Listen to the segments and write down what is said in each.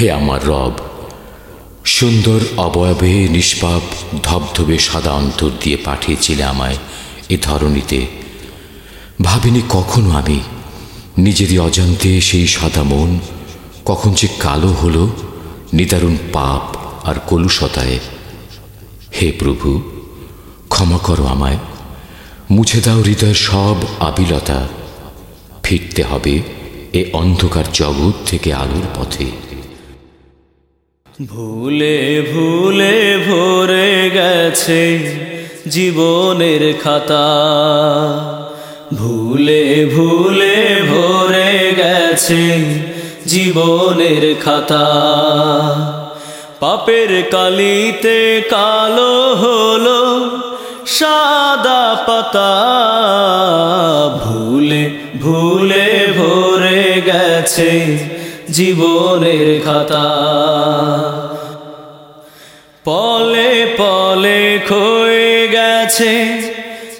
হে আমার রব, সুন্দর, অবয়বে, নিষ্পাপ, ধবধবে, সাদা অন্তর দিয়ে পাঠিয়েছিলে আমায় এ ধরনীতে ভাবিনি কখনো আমি নিজেরই অজান্তে সেই সাদা মন কখন যে কালো হলো নিদারুণ পাপ আর কলুষতায়। হে প্রভু, ক্ষমা করো আমায়, মুছে দাও হৃদয়ের সব আবিলতা। ফিরতে হবে এ অন্ধকার জগৎ থেকে আলোর পথে। ভুলে ভুলে ভরে গেছে জীবনের খাতা। ভুলে ভুলে ভরে গেছে জীবনের খাতা। পাপের কালিতে কালো হলো সাদা পাতা। ভুলে ভুলে ভরে গেছে জীবনের খাতা। পলে পলে ক্ষয়ে গেছে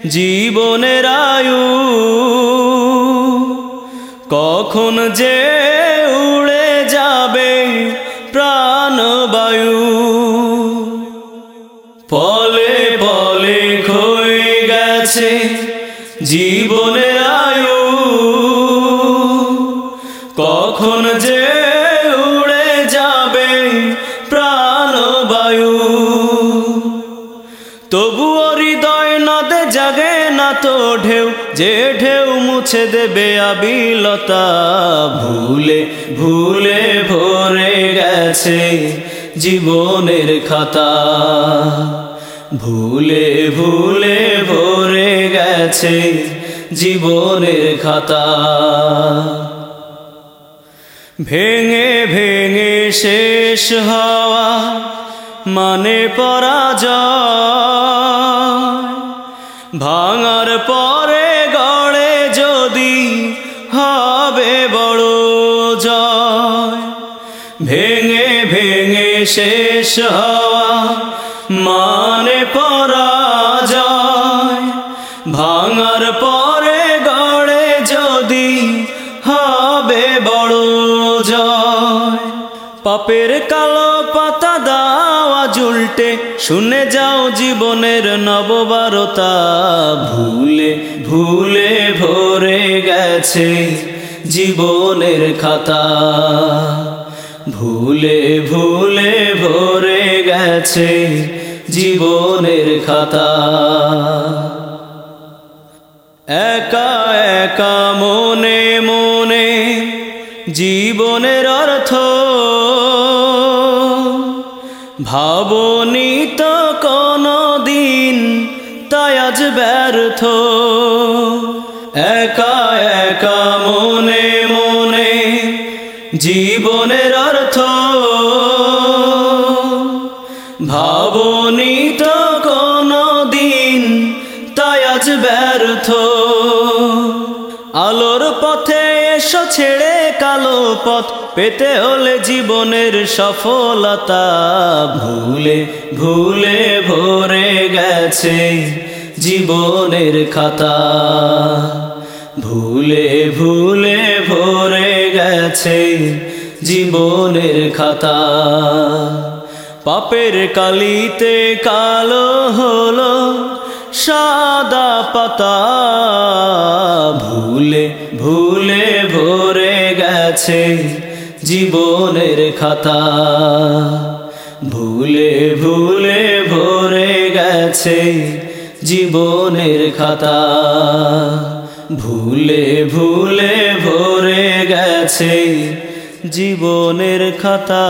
জীবনের আয়ু। কখন যে উড়ে যাবে প্রাণবায়ু। পলে পলে ক্ষয়ে গেছে জীবনের আয়ু। তবুও হৃদয় নদে জাগে না তো ঢেউ, যে ঢেউ মুছে দেবে আবিলতা। ভুলে ভুলে ভরে গেছে জীবনের খাতা। ভুলে ভুলে ভরে গেছে জীবনের খাতা। ভেঙে ভেঙে শেষ হওয়া মানে পরাজয়। ভাঙার পরে গড়ে যদি হবে বড় জয়। ভেঙে ভেঙে শেষ হওয়া মানে পরাজয়। ভাঙার পরে গড়ে যদি হবে বড় জয়। পাপের কালো পাতা জুলটে শুনে যাও জীবনের নববারতা। ভুলে ভুলে ভরে গেছে জীবনের খাতা। ভুলে ভুলে ভরে গেছে জীবনের খাতা। একা একা মনে মনে জীবনের অর্থ ভাবনি তো কোনো দিন তাই আজ ব্যর্থ। একা একা মনে মনে জীবনের অর্থ। ভাবনি তো কোনো দিন তাই আজ ব্যর্থ। আলোর পথে এসো, ছেড়ে কালো পথ। পেতে হলে জীবনের সফলতা ভুলে ভুলে ভরে গেছে জীবনের খাতা। ভুলে ভুলে ভরে গেছে জীবনের খাতা। পাপের কালিতে কালো হলো সাদা পাতা। ভুলে ভুলে ভরে গেছে জীবনের খাতা। ভুলে ভুলে ভরে গেছে জীবনের খাতা। ভুলে ভুলে ভরে গেছে জীবনের খাতা।